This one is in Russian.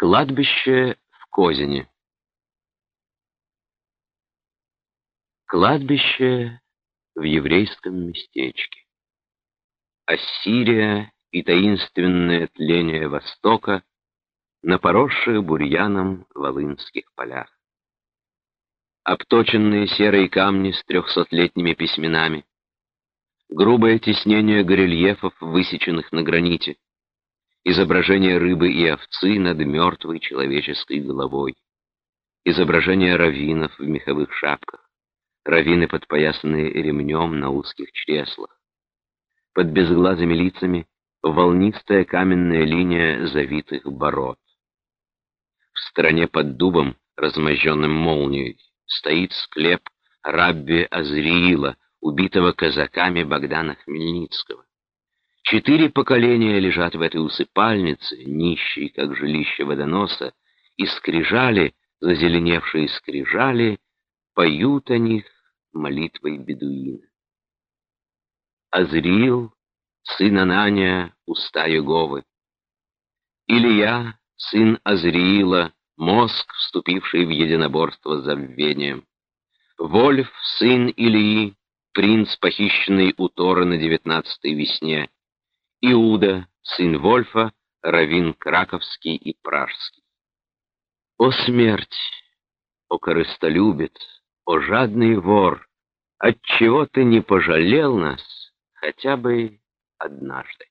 Кладбище в Козине Кладбище в еврейском местечке. Ассирия и таинственное тление Востока на поросших бурьяном волынских полях. Обточенные серые камни с трехсотлетними письменами, грубое теснение горельефов, высеченных на граните, изображение рыбы и овцы над мертвой человеческой головой, изображение раввинов в меховых шапках, раввины, подпоясанные ремнем на узких чреслах. Под безглазыми лицами волнистая каменная линия завитых бород. В стороне под дубом, размозженным молнией, стоит склеп Рабби Азриила, убитого казаками Богдана Хмельницкого. Четыре поколения лежат в этой усыпальнице, нищей, как жилище водоноса, и скрижали, зазеленевшие скрижали, поют о них молитвой бедуина. Азриил, сын Анания, уста Еговы. Илья, сын Азриила, мозг, вступивший в единоборство с забвением. Вольф, сын Ильи, принц, похищенный у Тора на девятнадцатой весне. Иуда, сын Вольфа, равин Краковский и Пражский. О смерть! О корыстолюбец! О жадный вор! Отчего ты не пожалел нас хотя бы однажды?